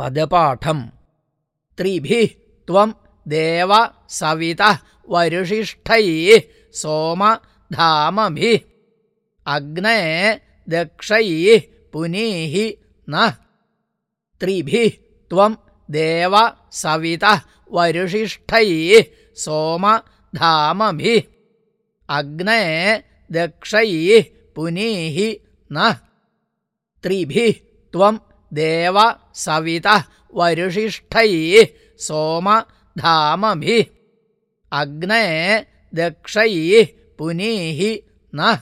पदपाठम् त्रिभिः त्वं देव सवितः वरिषिष्ठैः सोम धामभिः अग्ने दक्षैः पुनीः नः। त्रिभिः त्वं देव सवितः वरिषिष्ठैः सोम धामभिः अग्ने दक्षैः पुनीः नः। त्रिभिः त्वं देव सवितः वरिषिष्ठैः सोम धामभिः अग्ने दक्षैः पुनीः नः।